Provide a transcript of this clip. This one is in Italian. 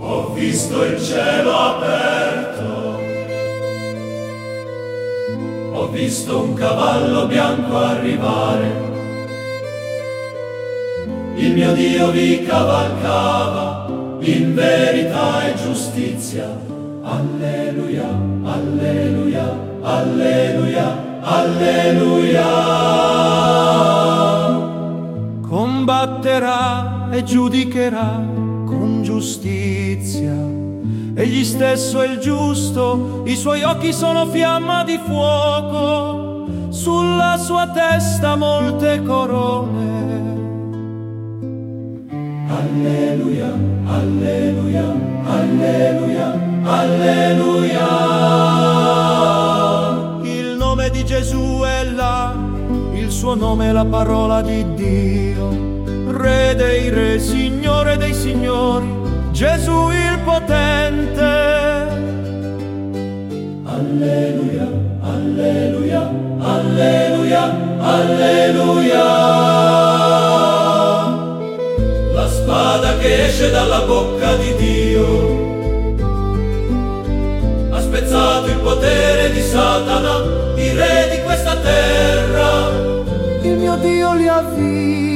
Ho visto il cielo aperto, ho visto un cavallo bianco arrivare. Il mio Dio vi cavalcava in verità e giustizia. Alleluia, alleluia, alleluia, alleluia. Combatterà e giudicherà con giustizia. Egli stesso è il giusto, i suoi occhi sono fiamma di fuoco, sulla sua testa molte corone. Alleluia, alleluia, alleluia, alleluia. Il nome di Gesù è là, il suo nome è la parola di Dio. Re dei re, Signore dei signori, Gesù il potente. Alleluia, alleluia, alleluia, alleluia. La spada che esce dalla bocca di Dio ha spezzato il potere di Satana, il re di questa terra. Il mio Dio li ha vinti.